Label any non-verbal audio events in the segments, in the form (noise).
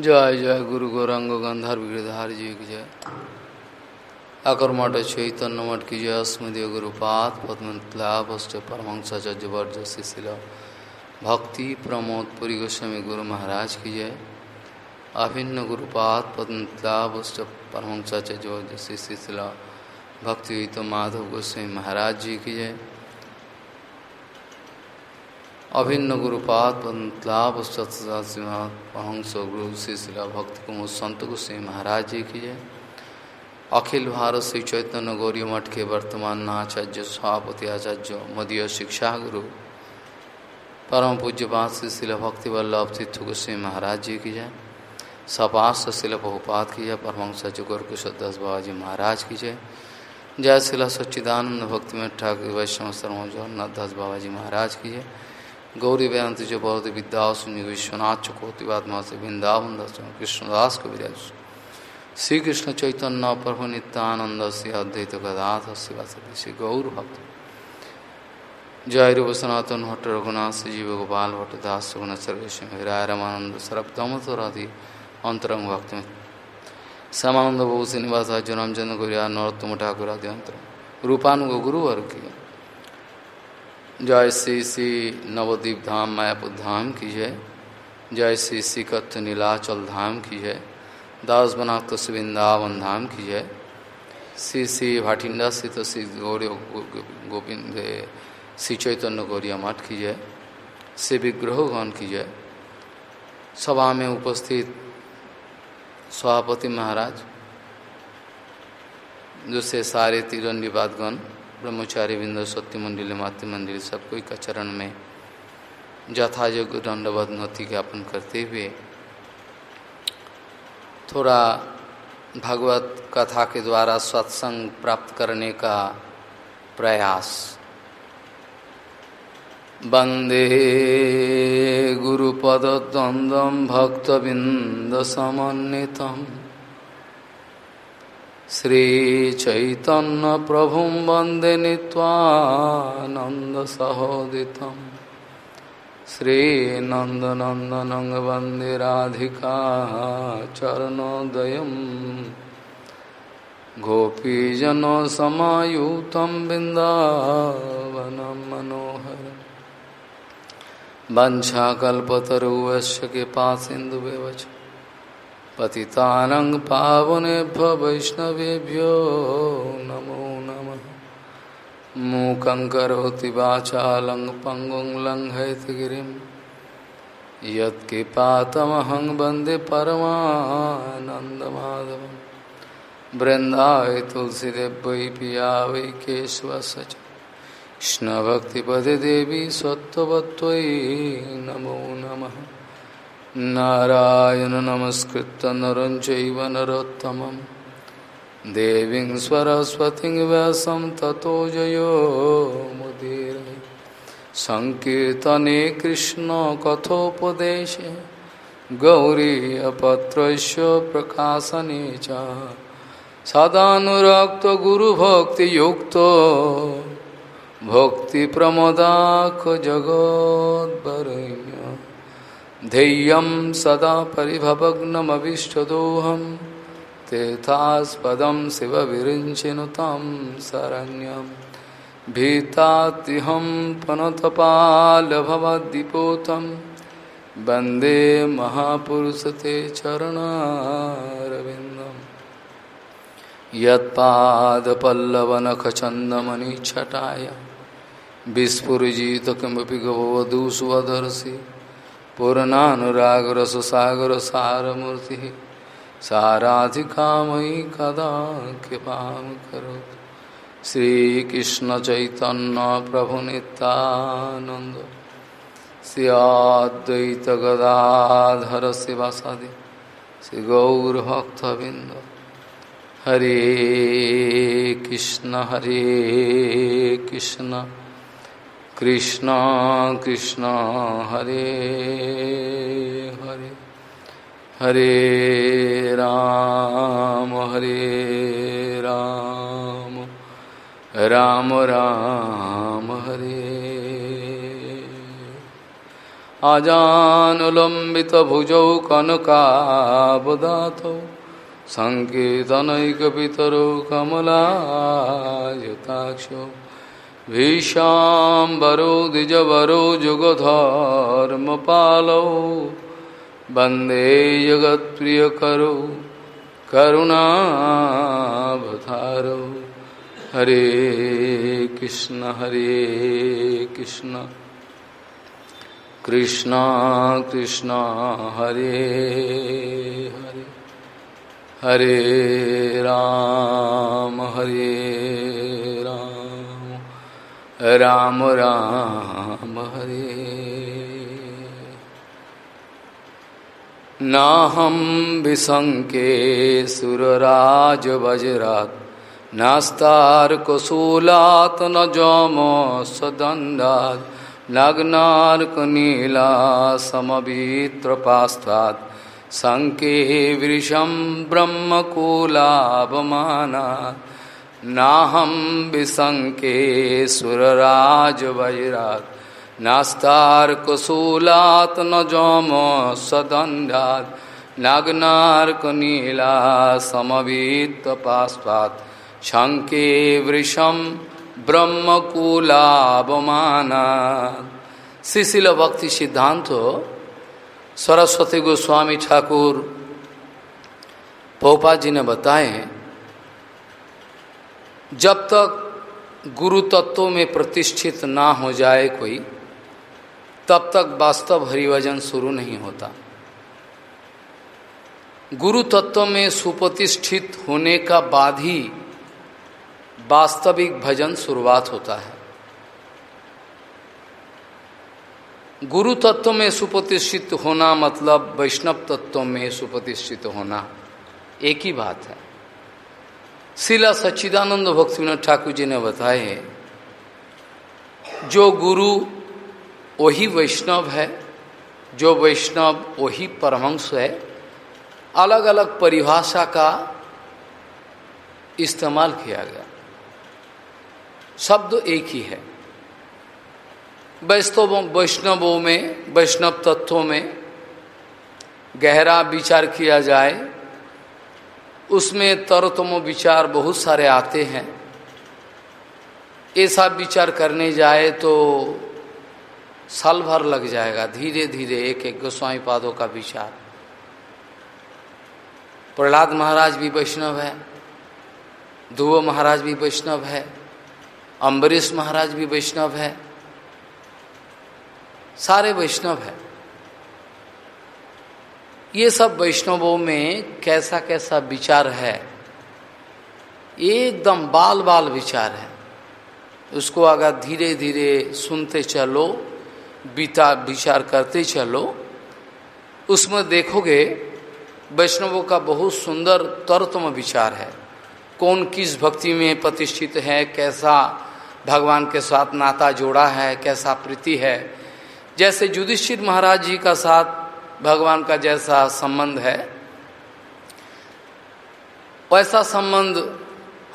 जय जय गुरु गौरांग गंधर्व गिरधार जी की जय। अकर्मठ चैतन्य मठ की जय स्मृति गुरुपात पद्मलाभ अष्ट परमंसाचार्य वर्ज शिशिल भक्ति प्रमोद पुरी गोस्वामी गुरु महाराज की जय। अभिन्न गुरुपात पद्मलाभ अष्ट श्री वर्ज शिशिल भक्ति तो माधव गोस्वामी महाराज जी की जय। अभिन्न गुरुपाद पंतलाभ सत्सहंस गुरु शिशिला भक्त कुमार संत गोस्वी महाराज जी की जय अखिल भारत श्री चैतन्य गौरी मठ के वर्तमान आचार्य, सभापति आचार्य, मदीय शिक्षा गुरु, परम पूज्य पाठ श्री शिला भक्ति वल्लभ तीर्थ गोस्वी महाराज जी की जय। सपास शिल बहुपात की जय परमंश जुगर कुशदास बाबा जी महाराज की जय। जय शिला सच्चिदानंद भक्ति में ठाकुर वैष्णव शर्मा जगन्नाथ दास बाबा जी महाराज की जय। गौरी बेअंत जो बहुत विद्या विश्वनाथ चकोतिवात्मा से वृंदावन दर्शन कृष्णदास को श्री कृष्ण चैतन्य प्रभु नित्यानंद से अद्वैत गदाथ शिवासती श्री गौर भक्त जय रूप सनातन भट्ट रघुनाथ से जीव गोपाल भट्ट दास गुण सर्वेश राय रमानंद सरब दमतराधि अंतरंग भक्त। समानंद बहु श्रीनिवास जनम चंद्र नरोत्तम ठाकुर आदि अंतर रूपानुग गुरुवर की जय श्री श्री नवद्वीप धाम मायापुर धाम की जय जय श्री श्री कथ नीलाचल धाम की जय दास बनात वृंदावन धाम की जय श्री श्री भाटिंडा श्री तो श्री गौरी गोविंद श्री चैतन्य गौरिया मठ की जय श्री विग्रहगण की जय सभा में उपस्थित सभापति महाराज से सारे तीरंडीवादगण ब्रह्मचारी बिंदु सत्य मंडिल, मातृ मंदिर सब कोई का चरण में यथायोग्य दंडवत नति ज्ञापन करते हुए थोड़ा भगवत कथा के द्वारा सत्संग प्राप्त करने का प्रयास। वंदे गुरुपद द्वंद्व भक्तबिंद समन्वितम। श्रीचैतन्यप्रभुं वंदे नीत्वानन्दसहोदितं श्रीनन्दनन्दनं वंदे राधिका चरणोदयं गोपीजनसमायुतं बिन्दावनं मनोहर। वञ्छाकल्पतरुवश्य कृपासिन्धुव्यवच पतितानं पावनेभ्य वैष्णवेभ्यो नमो नमः। मूकं करोति वाचालं पङ्गुं लङ्घयतिगिरिं यत्कृपातमहं वंदे परमानन्दमाधवं बृन्दाय तुलसीदेव वै पिया वै केशवस च कृष्णभक्तिपदे देवी सत्त्ववत्त्वयि नमो नमः। नारायण नमस्कृत नर चैव नरोत्तमं। देवीं सरस्वतीं व्यासं ततो जयो मुदीर। सङ्कीर्तने कृष्णकथोपदेशे गौरीयपत्रस्य प्रकाशने च। सदानुरक्तगुरुभक्तियुक्तो भक्तिप्रमदाख जगोद्वरेण्य ध्येयं सदा परिभवग्नमभीष्टदोहं, तीर्थास्पदं शिवविरिञ्चिनुतं शरण्यं। भीतात्यहं पनतपालभवद्दिपोतं, वंदे महापुरुष ते चरणारविन्दं। यत्पादपल्लवनखचन्दमणिच्छटाय विस्फुरिजित किमपि गवधू स्वदर्शि पूर्णानुरागरससागर सारमूर्ति साराधिका मयि कदा कृपा करोतु। श्रीकृष्ण चैतन्य प्रभु नित्यानंद श्रियाद्वैत गदाधर शिवासादि श्री गौरभक्तबिंद हरे कृष्ण हरे कृष्ण। कृष्ण कृष्ण, हरे हरे। हरे राम हरे राम। राम राम, हरे। अजानुलम्बितभुजौ कनकावदातौ सङ्केतनैकपितरौ कमलायताक्षौ। भीषाम्बरो द्विजवरो जुगधर्मपालौ। वंदे जगत्प्रियकरो, करुणावतारौ। हरे कृष्ण हरे कृष्ण। कृष्ण कृष्ण, हरे हरे। हरे राम हरे राम। राम राम हरे। नाहं विशङ्के सुरराजवज्रात् नास्तार्कशूलात् न जमसदण्डात् नग्नार्कनीला समवित्रपास्तात् शङ्के वृषं ब्रह्मकूलापमानात् नाहं विशङ्के सुरराजवैरात् नास्तार्कशूलात् न जम सदण्डात् नग्नार्कनीला समवित्तपास्वात् शङ्के वृषं ब्रह्मकूलावमानात् शिशिल भक्ति सिद्धांत, सरस्वती गोस्वामी ठाकुर पोपा जी ने बताए जब तक गुरु तत्व में प्रतिष्ठित ना हो जाए कोई, तब तक वास्तव हरिभजन शुरू नहीं होता। गुरु तत्व में सुप्रतिष्ठित होने का बाद ही वास्तविक भजन शुरुआत होता है। गुरु तत्व में सुप्रतिष्ठित होना मतलब वैष्णव तत्व में सुप्रतिष्ठित होना। एक ही बात है। शिला सच्चिदानंद भक्तिविनोद ठाकुर जी ने बताए हैं जो गुरु वही वैष्णव है जो वैष्णव वही परमंश है अलग अलग परिभाषा का इस्तेमाल किया गया शब्द एक ही है वैष्णव वैष्णवों में वैष्णव तत्वों में गहरा विचार किया जाए उसमें तरतम विचार बहुत सारे आते हैं। ऐसा विचार करने जाए तो साल भर लग जाएगा धीरे धीरे एक एक गोस्वामी पादों का विचार। प्रहलाद महाराज भी वैष्णव है, ध्रुव महाराज भी वैष्णव है, अम्बरीश महाराज भी वैष्णव है, सारे वैष्णव है। ये सब वैष्णवों में कैसा कैसा विचार है? एकदम बाल बाल विचार है। उसको अगर धीरे धीरे सुनते चलो, बीता विचार करते चलो, उसमें देखोगे वैष्णवों का बहुत सुंदर तरतम विचार है। कौन किस भक्ति में प्रतिष्ठित है, कैसा भगवान के साथ नाता जोड़ा है, कैसा प्रीति है। जैसे युधिष्ठिर महाराज जी का साथ भगवान का जैसा संबंध है, वैसा संबंध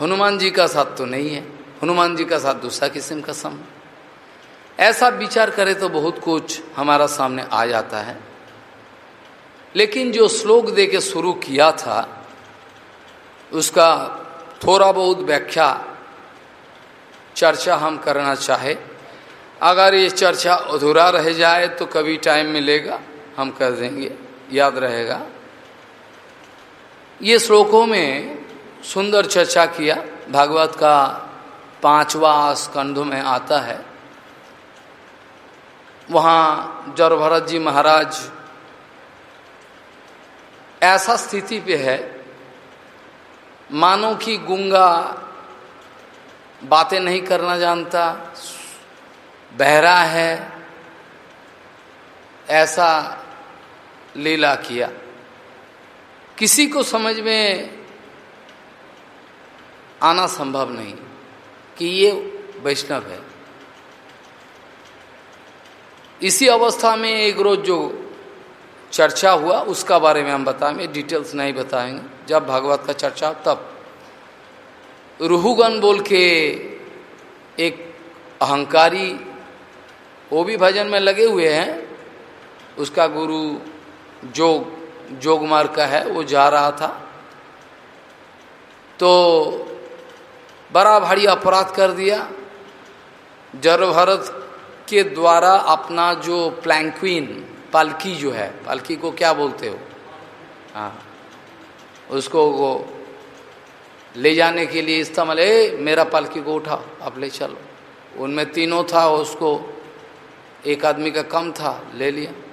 हनुमान जी का साथ तो नहीं है। हनुमान जी का साथ दूसरा किस्म का संबंध। ऐसा विचार करे तो बहुत कुछ हमारा सामने आ जाता है। लेकिन जो श्लोक दे के शुरू किया था, उसका थोड़ा बहुत व्याख्या, चर्चा हम करना चाहे। अगर ये चर्चा अधूरा रह जाए तो कभी टाइम मिलेगा। हम कर देंगे, याद रहेगा। ये श्लोकों में सुंदर चर्चा किया, भागवत का पांचवा स्कंध में आता है। वहाँ जर भरत जी महाराज ऐसा स्थिति पे है, मानो कि गुंगा बातें नहीं करना जानता, बहरा है, ऐसा लीला किया। किसी को समझ में आना संभव नहीं कि ये वैष्णव है। इसी अवस्था में एक रोज जो चर्चा हुआ, उसका बारे में हम बताएँगे, डिटेल्स नहीं बताएँगे। जब भागवत का चर्चा तब रूहुगन बोल के एक अहंकारी, वो भी भजन में लगे हुए हैं, उसका गुरु जोग जोगमार का है, वो जा रहा था। तो बड़ा भारी अपराध कर दिया। जर भरत के द्वारा अपना जो प्लैंक्वीन, पालकी जो है, पालकी को क्या बोलते हो? हाँ। उसको वो ले जाने के लिए इस्तेमाल, ए, मेरा पालकी को उठा आप ले चलो। उनमें तीनों था, उसको एक आदमी का कम था, ले लिया।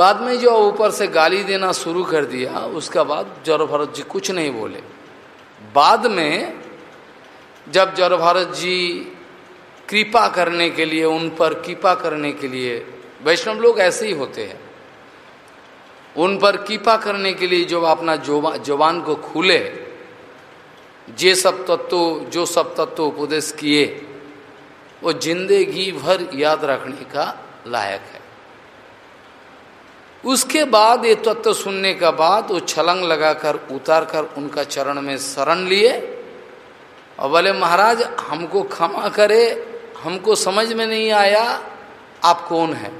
बाद में जो ऊपर से गाली देना शुरू कर दिया, उसका बाद जौर भरत जी कुछ नहीं बोले। बाद में जब जौर भरत जी कृपा करने के लिए, उन पर कृपा करने के लिए, वैष्णव लोग ऐसे ही होते हैं। उन पर कृपा करने के लिए जो अपना जवान को खुले, जे सब तत्व, जो सब तत्व उपदेश किए, वो ज़िंदगी भर याद रखने का लायक है। उसके बाद ये तत्व सुनने का बाद वो छलंग लगाकर उतार कर उनका चरण में शरण लिए। और बोले, महाराज, हमको क्षमा करे, हमको समझ में नहीं आया, आप कौन है?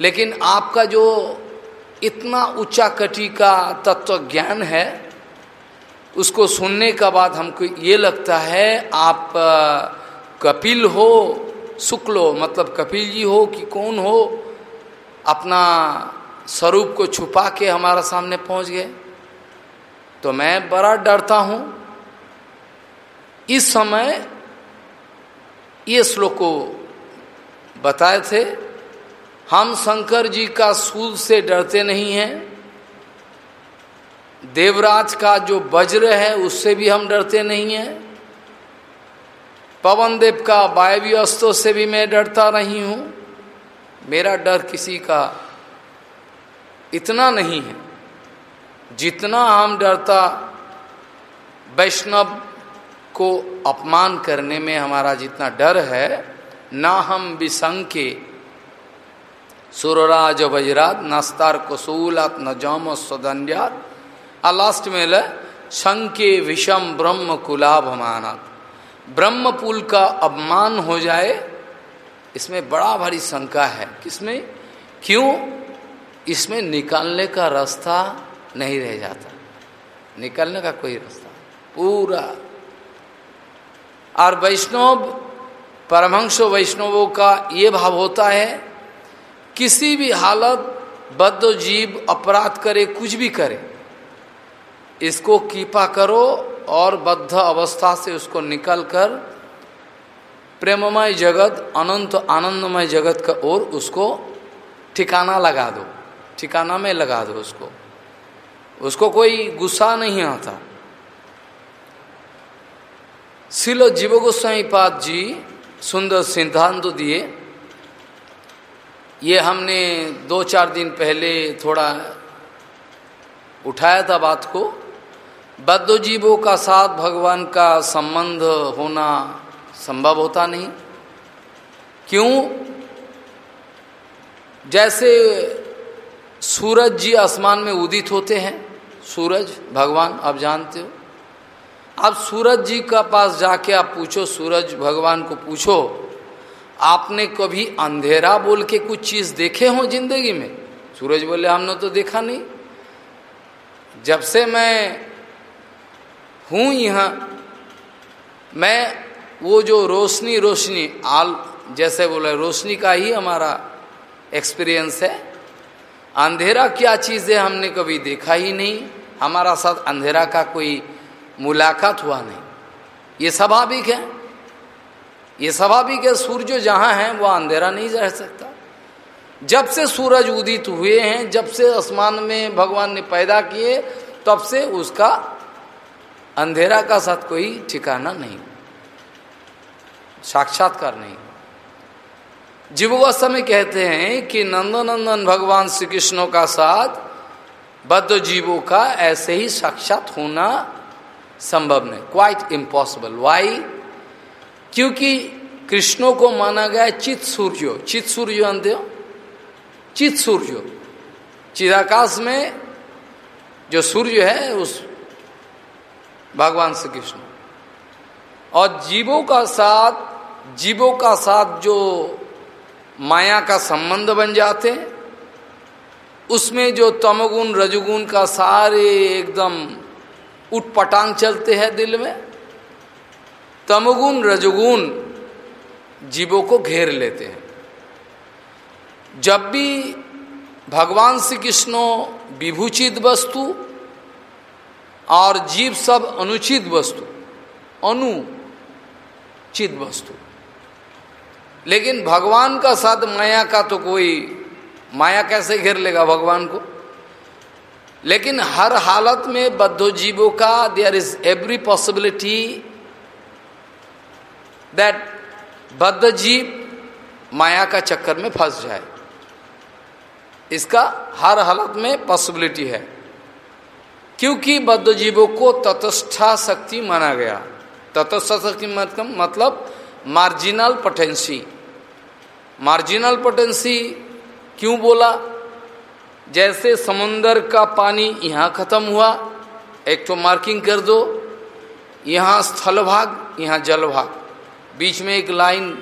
लेकिन आपका जो इतना ऊँचा कटी का तत्व ज्ञान है, उसको सुनने का बाद हमको ये लगता है, आप कपिल हो, शुक्लो मतलब कपिल जी हो कि कौन हो, अपना स्वरूप को छुपा के हमारा सामने पहुँच गए। तो मैं बड़ा डरता हूँ। इस समय ये श्लोक को बताए थे, हम शंकर जी का सूद से डरते नहीं हैं। देवराज का जो वज्र है, उससे भी हम डरते नहीं हैं। पवन देव का वायव्य अस्त्रों से भी मैं डरता नहीं हूँ। मेरा डर किसी का इतना नहीं है। जितना हम डरता वैष्णव को अपमान करने में हमारा जितना डर है, ना हम विसंके। सुरराज वजरात नस्तार कसूलात, न जम और लास्ट में ल शंके विषम ब्रह्म कुलाभ मानत ब्रह्म पुल का अपमान हो जाए, इसमें बड़ा भारी शंका है। किसमें? क्यों? इसमें निकालने का रास्ता नहीं रह जाता। निकलने का कोई रास्ता पूरा। और वैष्णव, परमहंस वैष्णवों का ये भाव होता है, किसी भी हालत बद्ध जीव अपराध करे, कुछ भी करे, इसको कीपा करो और बद्ध अवस्था से उसको निकलकर प्रेममय जगत, अनंत आनंदमय जगत का ओर उसको ठिकाना लगा दो। ठिकाना में लगा दो उसको। उसको कोई गुस्सा नहीं आता। शिल जीव गोस्वाई पाद जी सुंदर सिद्धांत दिए। ये हमने दो चार दिन पहले थोड़ा उठाया था बात को। बद्ध जीवों का साथ भगवान का संबंध होना संभव होता नहीं। क्यों? जैसे सूरज जी आसमान में उदित होते हैं। सूरज, भगवान, आप जानते हो। आप सूरज जी का पास जाके आप पूछो, सूरज, भगवान को पूछो, आपने कभी अंधेरा बोल के कुछ चीज़ देखे हो ज़िंदगी में? सूरज बोले, हमने तो देखा नहीं। जब से मैं हूँ यहाँ, मैं वो जो रोशनी रोशनी, आल, जैसे बोले, रोशनी का ही हमारा एक्सपीरियंस है। अंधेरा क्या चीज़ है हमने कभी देखा ही नहीं, हमारा साथ अंधेरा का कोई मुलाकात हुआ नहीं। ये स्वाभाविक है। ये स्वाभाविक है सूर्य जहाँ है, वह अंधेरा नहीं रह सकता। जब से सूरज उदित हुए हैं, जब से आसमान में भगवान ने पैदा किए, तब से उसका अंधेरा का साथ कोई ठिकाना नहीं। साक्षात्कार नहीं। जीवोत्सव में कहते हैं कि नंदनंदन भगवान श्री कृष्णों का साथ बद्ध जीवों का ऐसे ही साक्षात होना संभव नहीं क्वाइट इम्पॉसिबल वाई क्योंकि कृष्णों को माना गया चित सूर्यो। चित सूर्य हो? चित सूर्य। चिदाकाश में जो सूर्य है, उस भगवान श्री कृष्ण और जीवों का साथ, जीवों का साथ जो माया का संबंध बन जाते उसमें जो तमगुण, रजगुण का सारे एकदम उठपटांग चलते हैं दिल में। तमगुण, रजगुण जीवों को घेर लेते हैं। जब भी भगवान श्री कृष्णो विभूचित वस्तु और जीव सब अनुचित वस्तु अनुचित वस्तु। लेकिन भगवान का साथ माया का तो कोई, माया कैसे घेर लेगा भगवान को? लेकिन हर हालत में बद्धो जीवों का there is every possibility that बद्ध जीव माया का चक्कर में फंस जाए। इसका हर हालत में पॉसिबिलिटी है। क्योंकि बद्ध जीवों को तटस्था शक्ति माना गया। तटस्था शक्ति मतलब मार्जिनल पोटेंसी। मार्जिनल पोटेंसी क्यों बोला? जैसे समुन्दर का पानी यहाँ खत्म हुआ, एक तो मार्किंग कर दो, यहाँ स्थल भाग, यहाँ जल भाग। बीच में एक लाइन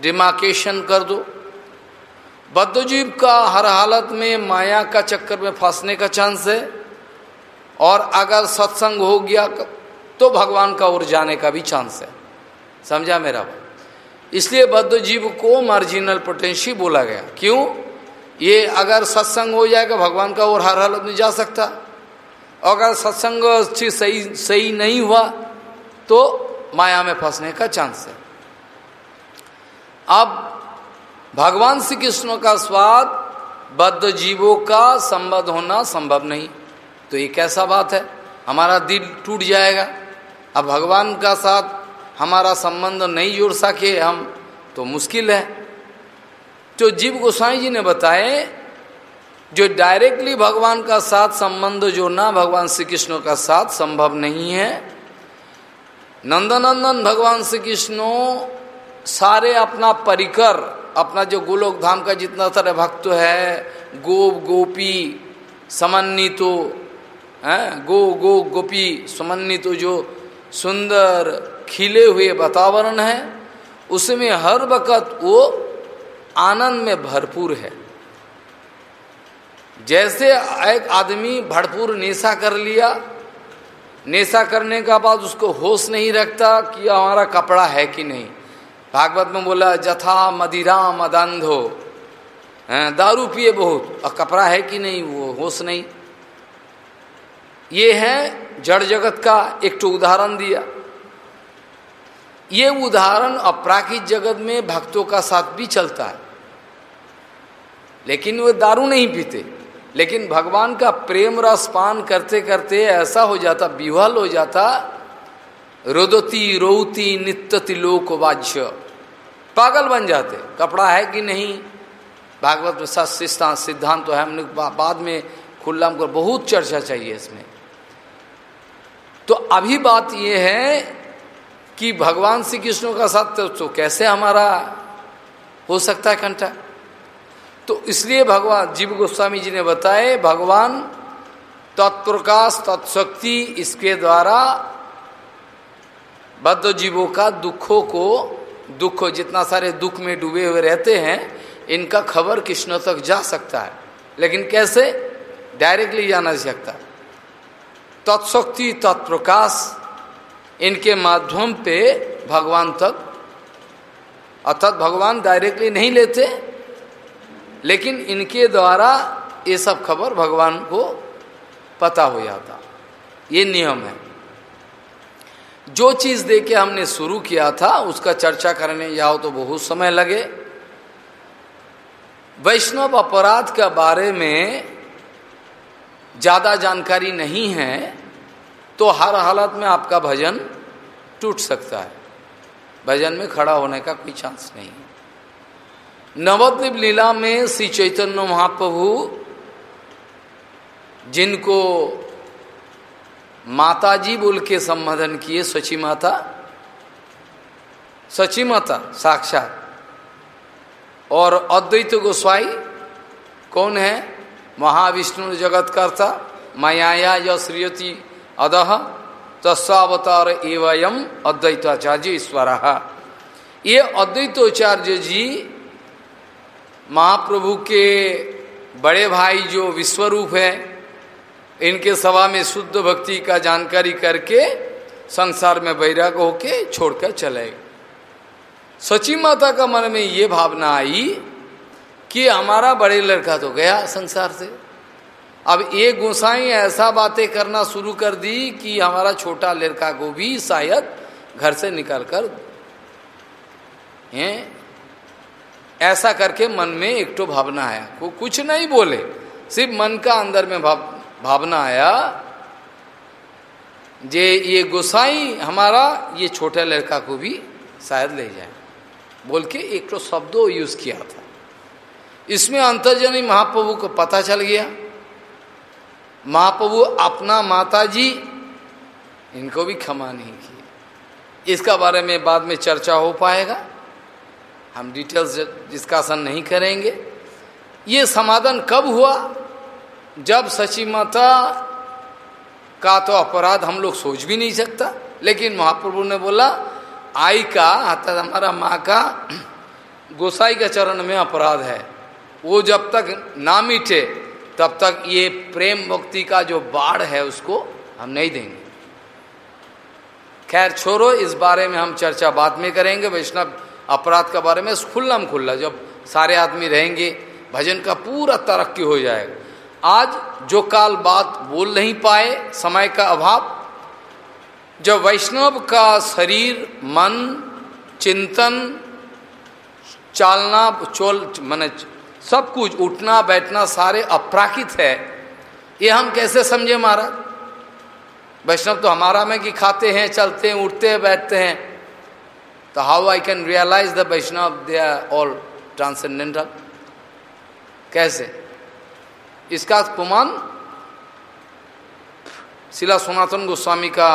डिमार्केशन कर दो। बद्धजीव का हर हालत में माया का चक्कर में फंसने का चांस है, और अगर सत्संग हो गया तो भगवान का ओर जाने का भी चांस है। समझा मेरा बात इसलिए बद्ध जीव को मार्जिनल पोटेंशी बोला गया। क्यों? ये अगर सत्संग हो जाएगा, भगवान का और हर हालत में जा सकता। अगर सत्संग सही सही नहीं हुआ तो माया में फंसने का चांस है। अब भगवान श्री कृष्ण का स्वाद बद्ध जीवों का संबद्ध होना संभव नहीं। तो ये कैसा बात है? हमारा दिल टूट जाएगा। अब भगवान का साथ हमारा संबंध नहीं जोड़ सके हम तो मुश्किल है। तो जीव गोस्वामी जी ने बताए, जो डायरेक्टली भगवान का साथ संबंध जोड़ना भगवान श्री कृष्ण का साथ संभव नहीं है। नंदनंदन भगवान श्री कृष्ण सारे अपना परिकर, अपना जो गोलोक धाम का जितना सारे भक्त है, गोप, गोपी, समन्वितो, है, गो गो, गोपी, समन्वितो जो सुंदर खिले हुए वातावरण है, उसमें हर वक़्त वो आनंद में भरपूर है। जैसे एक आदमी भरपूर नेशा कर लिया, नेशा करने का बाद उसको होश नहीं रखता कि हमारा कपड़ा है कि नहीं। भागवत में बोला, जथा मदिरा मदंधो दारू पिए बहुत, और कपड़ा है कि नहीं, वो होश नहीं। ये है जड़ जगत का एक तो उदाहरण दिया। ये उदाहरण अपराकित जगत में भक्तों का साथ भी चलता है। लेकिन वे दारू नहीं पीते। लेकिन भगवान का प्रेम रस पान करते करते ऐसा हो जाता, विवल हो जाता, रोदती रोती नित्यति लोक वाज्य पागल बन जाते। कपड़ा है कि नहीं? भागवत में सिद्धांत सिद्धांत तो है। हमने बाद में खुल्ला को बहुत चर्चा चाहिए इसमें। तो अभी बात यह है कि भगवान श्री कृष्ण का साथ तो कैसे हमारा हो सकता है कंटा? तो इसलिए भगवान, जीव गोस्वामी जी ने बताए, भगवान तत्प्रकाश, तत्शक्ति इसके द्वारा बद्ध जीवों का दुखों को, दुख, जितना सारे दुख में डूबे हुए रहते हैं, इनका खबर कृष्ण तक जा सकता है। लेकिन कैसे? डायरेक्टली जाना सकता तत्शक्ति, तत्प्रकाश, इनके माध्यम पे भगवान तक। अर्थात भगवान डायरेक्टली नहीं लेते, लेकिन इनके द्वारा ये सब खबर भगवान को पता हो जाता। ये नियम है। जो चीज़ दे के हमने शुरू किया था, उसका चर्चा करने जाओ तो बहुत समय लगे। वैष्णव अपराध के बारे में ज़्यादा जानकारी नहीं है तो हर हालत में आपका भजन टूट सकता है। भजन में खड़ा होने का कोई चांस नहीं नवद्वीप लीला में श्री चैतन्य महाप्रभु, जिनको माताजी बोल के संबोधन किए सची माता सची माता साक्षात, और अद्वैत गोस्वाई, कौन है? महाविष्णु जगत करता य श्रीयति अदह तस्वतार एवं अद्वैताचार्य ईश्वर। ये अद्वैताचार्य जी, महाप्रभु के बड़े भाई जो विश्वरूप है, इनके सभा में शुद्ध भक्ति का जानकारी करके संसार में बैराग होके छोड़कर चले सची माता का मन में ये भावना आई कि हमारा बड़े लड़का तो गया संसार से। अब एक गोसाई ऐसा बातें करना शुरू कर दी कि हमारा छोटा लड़का को भी शायद घर से निकल कर, हैं? ऐसा करके मन में एक तो भावना आया। वो कुछ नहीं बोले, सिर्फ़ मन का अंदर में भाव, भावना आया जे ये गोसाई हमारा, ये छोटा लड़का को भी शायद ले जाए। बोल के एक तो शब्दों यूज़ किया था। इसमें अंतर्जनी महाप्रभु को पता चल गया। महाप्रभु अपना माता जी इनको भी क्षमा नहीं की। इसका बारे में बाद में चर्चा हो पाएगा। हम डिटेल्स डिस्कशन नहीं करेंगे। ये समाधान कब हुआ? जब सची माता का तो अपराध हम लोग सोच भी नहीं सकता, लेकिन महाप्रभु ने बोला, आई का, अर्थात हमारा माँ का, (clears throat) गोसाई के चरण में अपराध है। वो जब तक ना मिटे तब तक ये प्रेम भक्ति का जो बाढ़ है उसको हम नहीं देंगे। खैर, छोड़ो, इस बारे में हम चर्चा बाद में करेंगे। वैष्णव अपराध के बारे में खुल्लम खुल्ला, जब सारे आदमी रहेंगे, भजन का पूरा तरक्की हो जाएगा। आज जो काल बात बोल नहीं पाए, समय का अभाव, जब वैष्णव का शरीर, मन, चिंतन, चालना, चोल, मैंने सब कुछ उठना बैठना सारे अपराकित है। ये हम कैसे समझे महाराज? वैष्णव तो हमारा में कि खाते हैं, चलते हैं, उठते हैं, बैठते हैं। तो how I can realise the Vaishnava they are all transcendental कैसे? इसका प्रमाण शिला सनातन गोस्वामी का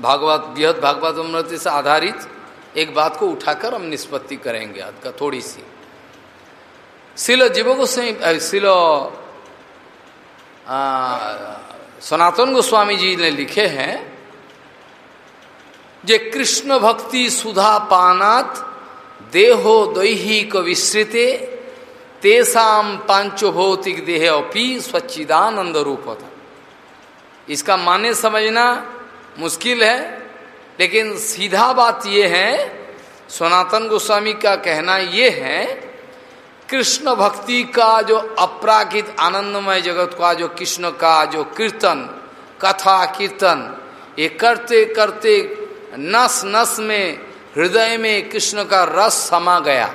भागवत, बृहद भागवत अमृत से आधारित एक बात को उठाकर हम निष्पत्ति करेंगे आज का, थोड़ी सी। शिल जीव गोस्वामी शिल सनातन गोस्वामी जी ने लिखे हैं जे कृष्ण भक्ति सुधा पानात देहो दैहिक विस्तृते तेसाम पांचो भौतिक देह स्वच्छिदानंद रूप था इसका माने समझना मुश्किल है लेकिन सीधा बात यह है सनातन गोस्वामी का कहना यह है कृष्ण भक्ति का जो अपराकित आनंदमय जगत का जो कृष्ण का जो कीर्तन, कथा कीर्तन, ये करते करते नस नस में, हृदय में कृष्ण का रस समा गया।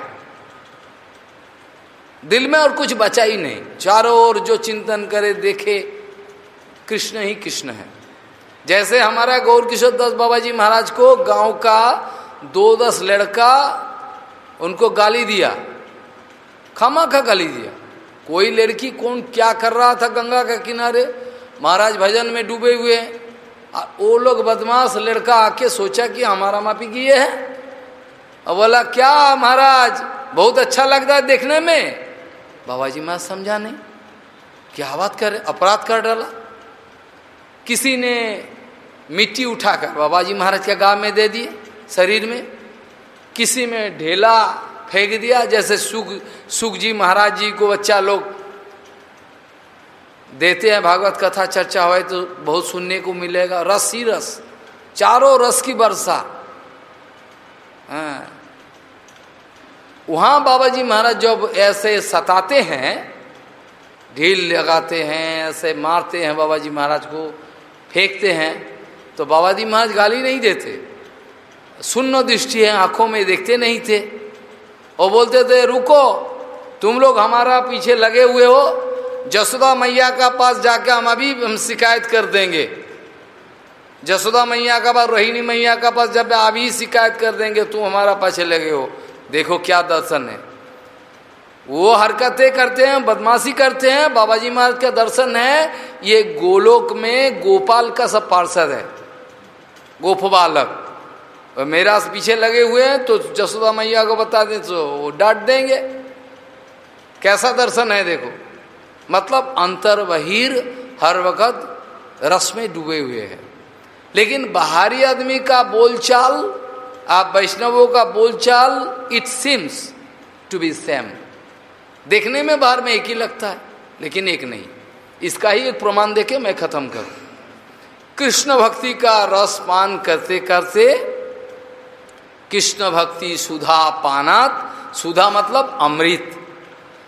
दिल में और कुछ बचा ही नहीं। चारों ओर जो चिंतन करे, देखे, कृष्ण ही कृष्ण है। जैसे हमारा गौर किशोर दास बाबा जी महाराज को गाँव का दो दस लड़का उनको गाली दिया। खामा खा गाली दिया कोई लड़की कौन क्या कर रहा था गंगा के किनारे? महाराज भजन में डूबे हुए। हैं वो लोग बदमाश लड़का आके सोचा कि हमारा मापी की है। और बोला, क्या महाराज, बहुत अच्छा लगता है देखने में? बाबा जी मैं समझा नहीं। क्या बात कर अपराध कर डाला? किसी ने मिट्टी उठाकर बाबा जी महाराज के गाँव में दे दिए, शरीर में। किसी में ढेला फेंक दिया, जैसे सुख सुख जी महाराज जी को बच्चा लोग देते हैं, भागवत कथा चर्चा हो तो बहुत सुनने को मिलेगा। रस ही रस, चारों रस की वर्षा। हाँ। वहाँ बाबा जी महाराज जब ऐसे सताते हैं, ढील लगाते हैं, ऐसे मारते हैं बाबा जी महाराज को, फेंकते हैं तो बाबा जी महाराज गाली नहीं देते। सुन्न दृष्टि है, आँखों में देखते नहीं थे। और बोलते थे, रुको, तुम लोग हमारा पीछे लगे हुए हो। जसोदा मैया का पास जाके हम अभी हम शिकायत कर देंगे। जसोदा मैया का पास, रोहिणी मैया का पास जब अभी शिकायत कर देंगे, तुम हमारा पाछे लगे हो। देखो क्या दर्शन है। वो हरकतें करते हैं, बदमाशी करते हैं। बाबा जी महाराज का दर्शन है। ये गोलोक में गोपाल का सब पार्षद है। गोप बालक। मेरा पीछे लगे हुए हैं तो जसोदा मैया को बता दें तो वो डांट देंगे। कैसा दर्शन है, देखो। मतलब अंतर बहिर हर वक्त रस में डूबे हुए हैं। लेकिन बाहरी आदमी का बोलचाल, आप वैष्णवों का बोलचाल it seems to be same देखने में बाहर में एक ही लगता है, लेकिन एक नहीं। इसका ही एक प्रमाण देके मैं खत्म करूँ। कृष्ण भक्ति का रस पान करते करते कृष्ण भक्ति सुधा पानात, सुधा मतलब अमृत।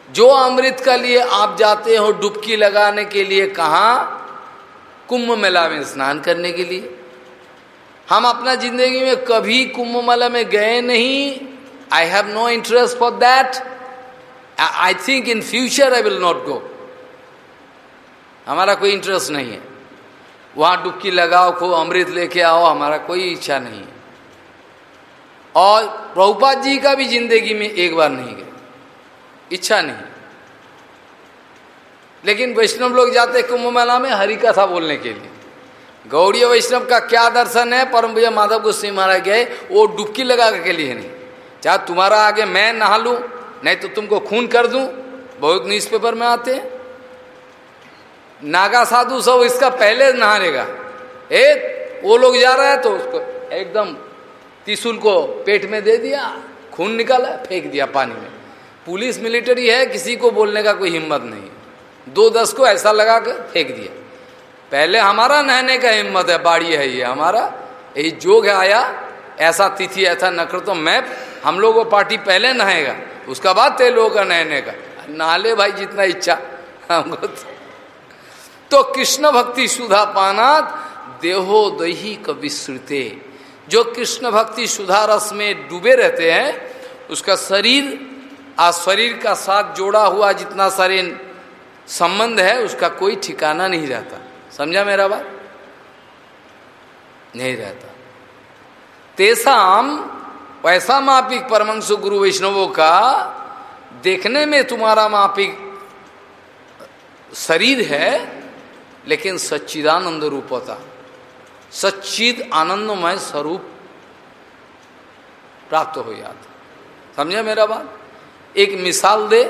जो अमृत का लिए आप जाते हो डुबकी लगाने के लिए कहा, कुंभ मेला में स्नान करने के लिए। हम अपना ज़िंदगी में कभी कुंभ मेला में गए नहीं। I have no interest for that I think in future I will not go हमारा कोई इंटरेस्ट नहीं है। वहाँ डुबकी लगाओ, खूब अमृत लेके आओ, हमारा कोई इच्छा नहीं है। और प्रभुपाद जी का भी ज़िंदगी में एक बार नहीं गए। इच्छा नहीं। लेकिन वैष्णव लोग जाते कुंभ मेला में हरि कथा बोलने के लिए। गौड़ी वैष्णव का क्या दर्शन है? परम भैया माधव गोस्वी महाराज गए, वो डुबकी लगा के लिए नहीं। चाहे तुम्हारा आगे मैं नहा लू, नहीं तो तुमको खून कर दूँ। बहुत न्यूज़पेपर में आते हैं। नागा साधु सब इसका पहले नहानेगा ए, वो लोग जा रहा है तो उसको एकदम त्रिशूल को पेट में दे दिया खून निकाला फेंक दिया पानी में। पुलिस मिलिट्री है किसी को बोलने का कोई हिम्मत नहीं। दो दस को ऐसा लगा कर फेंक दिया। पहले हमारा नहने का हिम्मत है बाड़ी है ये हमारा। यही जोग आया ऐसा तिथि ऐसा नखर तो मैं हम लोग वो पार्टी पहले नहाएगा उसका बाद तेल लोगों का नहने का। नहाले भाई जितना इच्छा हमको तो, तो कृष्ण भक्ति सुधा पानात देहो दही कविश्रुते जो कृष्ण भक्ति सुधा रस में डूबे रहते हैं, उसका शरीर आज शरीर का साथ जोड़ा हुआ जितना सारे संबंध है, उसका कोई ठिकाना नहीं रहता। समझा मेरा बात? नहीं रहता। तेसाम, वैसा मापिक परमंशु गुरु वैष्णवों का देखने में तुम्हारा मापिक शरीर है, लेकिन सच्चिदानंद रूप होता। सच्चिद आनंदमय स्वरूप प्राप्त हो जाता समझा मेरा बात? एक मिसाल दे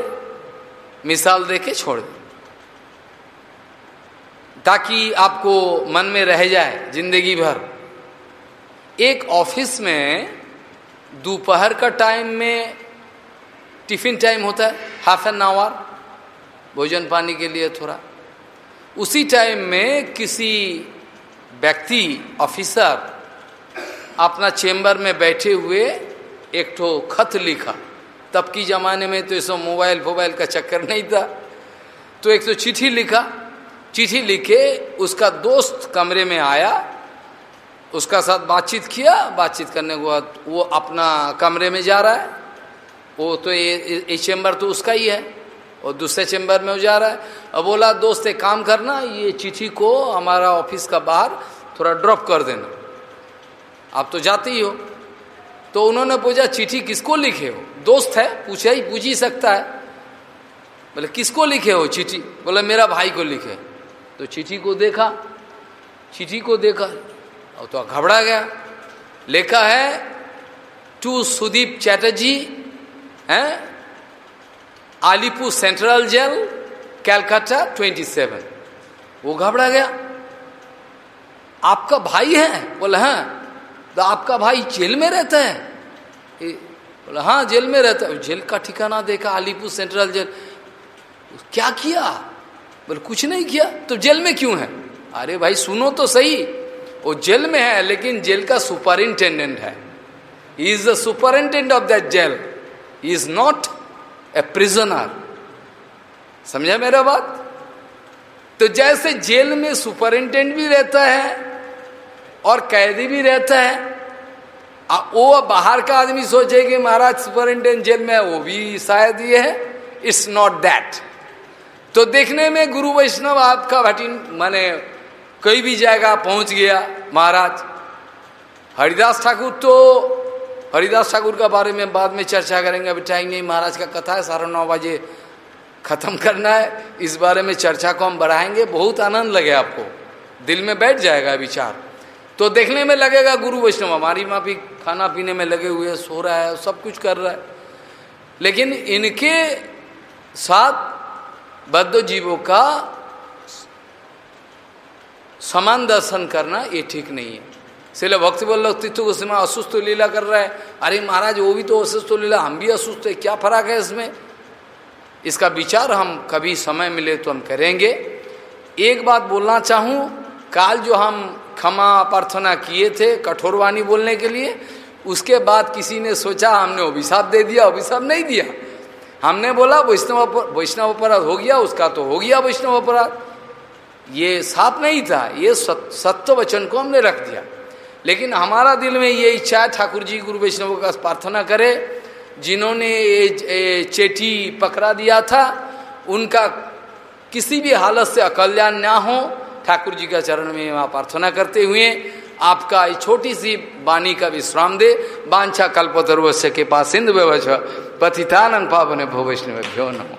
मिसाल दे के छोड़ दे। ताकि आपको मन में रह जाए ज़िंदगी भर। एक ऑफ़िस में दोपहर का टाइम में टिफ़िन टाइम होता है हाफ़ एन आवर भोजन पानी के लिए थोड़ा। उसी टाइम में किसी व्यक्ति ऑफिसर अपना चेंबर में बैठे हुए एक ठो खत लिखा। तब की जमाने में तो सब मोबाइल फोबाइल का चक्कर नहीं था। तो एक तो चिट्ठी लिखा। चिट्ठी लिखे उसका दोस्त कमरे में आया उसका साथ बातचीत किया। बातचीत करने के बाद वो अपना कमरे में जा रहा है। वो तो ये, ये चैम्बर तो उसका ही है और दूसरे चैम्बर में वो जा रहा है। अब बोला दोस्त एक काम करना ये चिट्ठी को हमारा ऑफ़िस का बाहर थोड़ा ड्रॉप कर देना। आप तो जाते ही हो। तो उन्होंने पूछा, चिट्ठी किसको लिखे हो? दोस्त है, पूछा ही, पूछ ही सकता है। बोले, किसको लिखे हो चिट्ठी? बोले, मेरा भाई को लिखे। तो चिट्ठी को देखा। चिट्ठी को देखा और तो घबरा गया। लिखा है, टू सुदीप चैटर्जी, हैं? आलीपुर सेंट्रल जेल, कैलकाटा 27 वो घबरा गया। आपका भाई है? बोले, हैं. तो आपका भाई जेल में रहता है? बोला हाँ जेल में रहता है। जेल का ठिकाना देखा, अलीपुर सेंट्रल जेल। क्या किया? बोले, कुछ नहीं किया। तो जेल में क्यों है? अरे भाई, सुनो तो सही। वो जेल में है, लेकिन जेल का सुपरिंटेंडेंट है। Is the superintendent of that jail is not a prisoner समझा मेरा बात? तो जैसे जेल में सुपरिंटेंडेंट भी रहता है और कैदी भी रहता है। आ, वो बाहर का आदमी सोचे कि महाराज सुपरिंटेंडेंट जेल में वो भी शायद ये है। इट्स नॉट दैट तो देखने में गुरु वैष्णव आपका भटिन माने कोई भी जाएगा पहुँच गया महाराज हरिदास ठाकुर तो हरिदास ठाकुर का बारे में बाद में चर्चा करेंगे अभी टाइम नहीं महाराज का कथा है साढ़े नौ बजे खत्म करना है इस बारे में चर्चा को हम बढ़ाएँगे बहुत आनंद लगे आपको दिल में बैठ जाएगा विचार तो देखने में लगेगा, गुरु वैष्णव, हमारी माँ भी खाना पीने में लगे हुए सो रहा है, सब कुछ कर रहा है। लेकिन इनके साथ बद्ध जीवों का समान दर्शन करना ये ठीक नहीं है। इसलिए भक्ति बोल तीर्थ उसमें असुस्थ लीला कर रहा है। अरे महाराज, वो भी तो असुस्थ लीला, हम भी असुस्थ है, क्या फ़र्क है इसमें? इसका विचार हम कभी समय मिले तो हम करेंगे। एक बात बोलना चाहूँ, काल जो हम क्षमा प्रार्थना किए थे कठोरवाणी बोलने के लिए। उसके बाद किसी ने सोचा, हमने अभिशाप दे दिया, अभिशाप नहीं दिया। हमने बोला, वैष्णव वैष्णव अपराध हो गया, उसका तो हो गया वैष्णव अपराध। ये साफ़ नहीं था, ये सत्य वचन को हमने रख दिया। लेकिन हमारा दिल में ये इच्छा है, ठाकुर जी गुरु वैष्णव का प्रार्थना करे। जिन्होंने ये चेठी पकड़ा दिया था, उनका किसी भी हालत से अकल्याण ना हो। ठाकुर जी का चरण में वहाँ प्रार्थना करते हुए आपका ये छोटी सी वाणी का विश्राम दे। बांछा कल्पतरुवश्य के पास सिंधु व्यवस्था पथितानंद पावन भो वैष्णव भ्यो नमो।